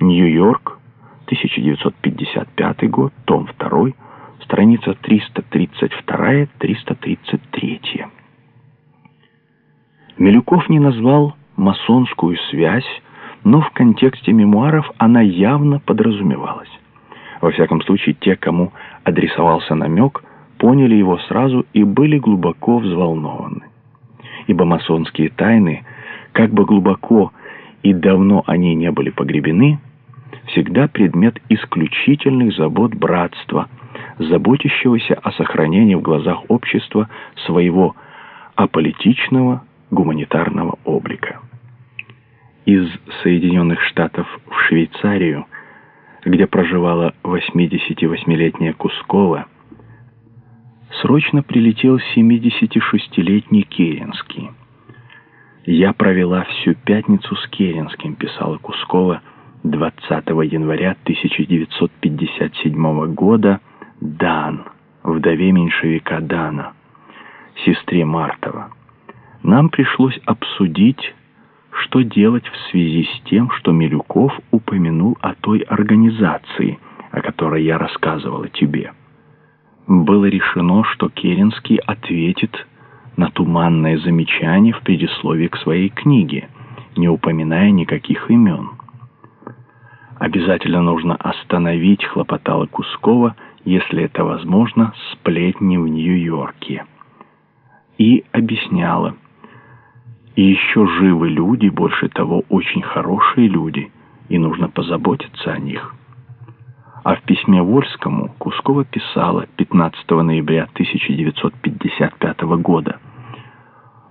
Нью-Йорк, 1955 год, том 2, страница 332-333. Милюков не назвал масонскую связь, но в контексте мемуаров она явно подразумевалась. Во всяком случае, те, кому адресовался намек, поняли его сразу и были глубоко взволнованы. Ибо масонские тайны, как бы глубоко и давно они не были погребены, всегда предмет исключительных забот братства, заботящегося о сохранении в глазах общества своего аполитичного гуманитарного облика. Из Соединенных Штатов в Швейцарию, где проживала 88-летняя Кускова, срочно прилетел 76-летний Керенский. «Я провела всю пятницу с Керенским», — писала Кускова 20 января 1957 года Дан, вдове меньшевика Дана, сестре Мартова. Нам пришлось обсудить, что делать в связи с тем, что Милюков упомянул о той организации, о которой я рассказывала тебе. Было решено, что Керенский ответит на туманное замечание в предисловии к своей книге, не упоминая никаких имен. «Обязательно нужно остановить», — хлопотала Кускова, «если это возможно, сплетни в Нью-Йорке». И объясняла. «И еще живы люди, больше того, очень хорошие люди, и нужно позаботиться о них». А в письме Вольскому Кускова писала 15 ноября 1955 года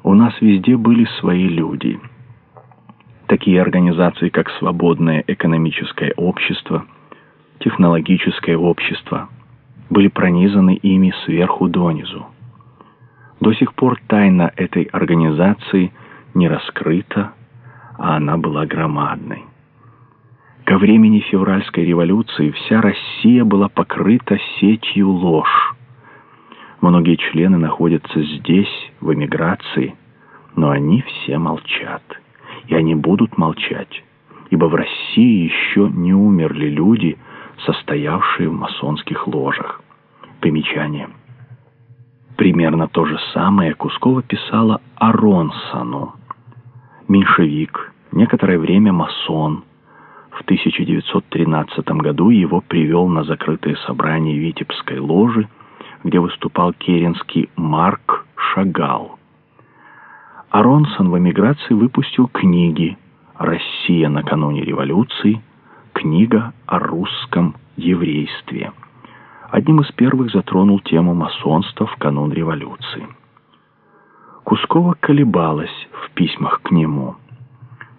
у нас везде были свои люди. Такие организации, как Свободное экономическое общество, Технологическое общество, были пронизаны ими сверху донизу. До сих пор тайна этой организации не раскрыта, а она была громадной. Ко времени февральской революции вся Россия была покрыта сетью ложь. Многие члены находятся здесь, в эмиграции, но они все молчат. И они будут молчать, ибо в России еще не умерли люди, состоявшие в масонских ложах. Примечание. Примерно то же самое Кускова писала о Ронсону. Меньшевик, некоторое время масон. В 1913 году его привел на закрытое собрание Витебской ложи, где выступал керенский Марк Шагал. Аронсон в эмиграции выпустил книги «Россия накануне революции», книга о русском еврействе. Одним из первых затронул тему масонства в канун революции. Кускова колебалась в письмах к нему.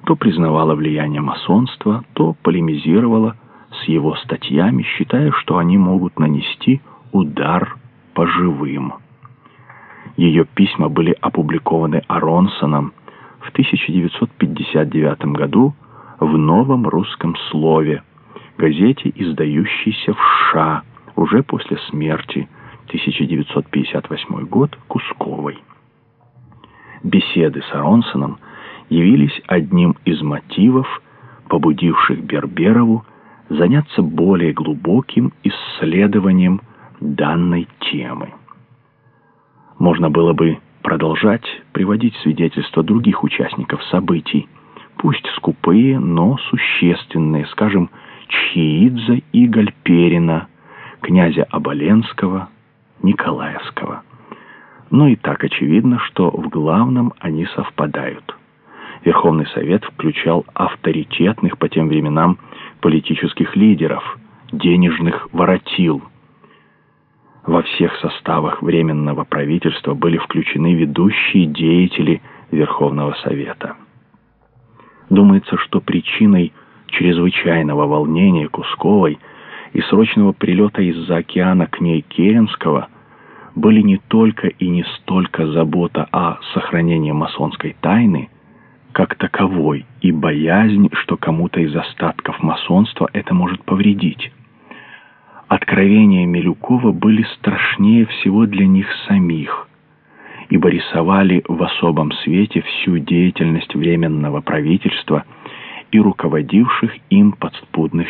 То признавала влияние масонства, то полемизировала с его статьями, считая, что они могут нанести удар по живым. Ее письма были опубликованы Аронсоном в 1959 году в «Новом русском слове», газете, издающейся в США уже после смерти 1958 год Кусковой. Беседы с Аронсоном явились одним из мотивов, побудивших Берберову заняться более глубоким исследованием данной темы. Можно было бы продолжать приводить свидетельства других участников событий, пусть скупые, но существенные, скажем, Чхиидзе и Гальперина, князя Оболенского, Николаевского. Но и так очевидно, что в главном они совпадают. Верховный Совет включал авторитетных по тем временам политических лидеров, денежных воротил – во всех составах Временного правительства были включены ведущие деятели Верховного Совета. Думается, что причиной чрезвычайного волнения Кусковой и срочного прилета из-за океана к ней Керенского были не только и не столько забота о сохранении масонской тайны, как таковой, и боязнь, что кому-то из остатков масонства это может повредить. Откровения Милюкова были страшнее всего для них самих, ибо рисовали в особом свете всю деятельность Временного правительства и руководивших им подспудных